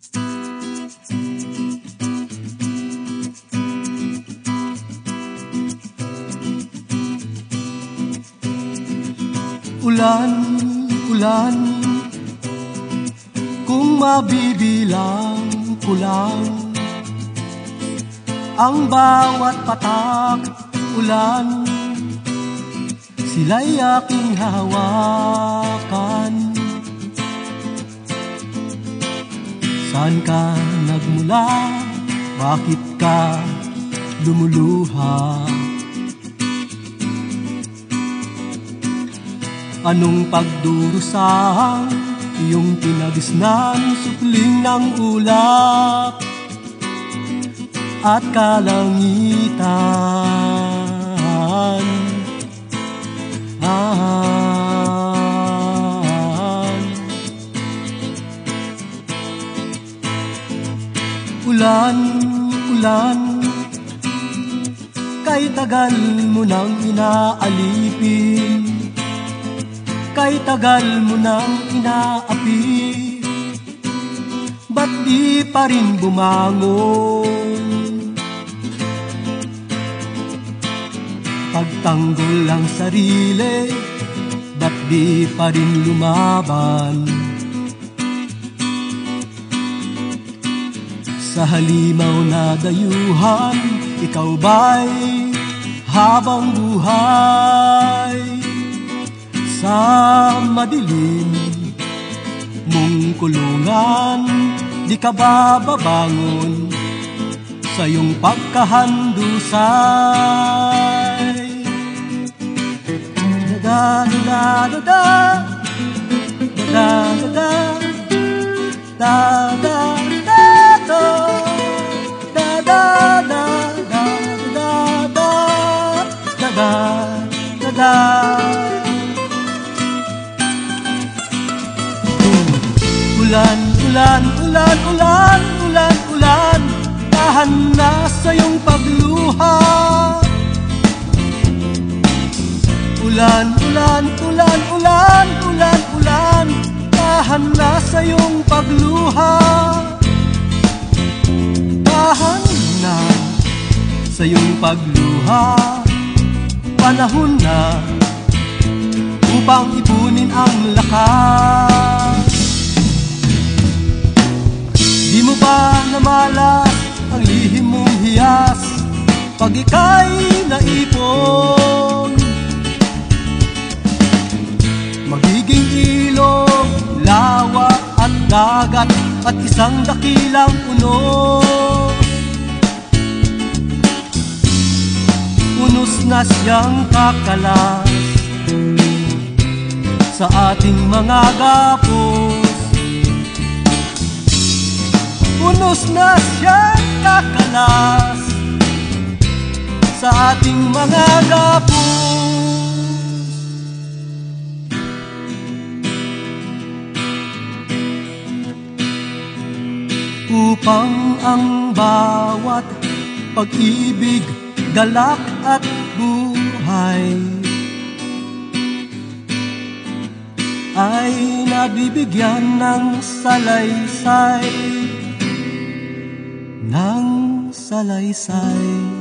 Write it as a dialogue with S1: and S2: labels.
S1: Ulan, ulan Kung mabibilang ko lang Ang bawat patak ulan Sila'y aking hawakan Saan ka nagmula? Bakit ka lumuluha? Anong pagdurusang iyong pinagisnan Supling ng ulap at kalangitan Ulan, ulan Kay tagal mo nang inaalipin Kay tagal mo nang inaapi Ba't di pa rin bumangon? Pagtanggol ang sarili Ba't di pa rin lumaban? Sa halimaw na dayuhan Ikaw ba'y habang buhay? sa madilim mong kulungan Di ka ba babangon sa iyong pagkahandusay Da da da da da da da da da Ulan, ulan, ulan, ulan, ulan, ulan Tahan na sa iyong pagluha. Ulan, ulan, ulan, ulan, ulan, ulan Tahan na sa iyong pagluha. Tahan na sa iyong pagluha. Panahon na upang ipunin ang lakas Pag ika'y naipon Magiging ilog, lawa at dagat At isang dakilang unos Unos na siyang kakalas Sa ating mga gapos. Punos na siyang kakalas Ating mga gapos Upang ang bawat pag-ibig, galak at buhay Ay nabibigyan ng salaysay. Ng salaysay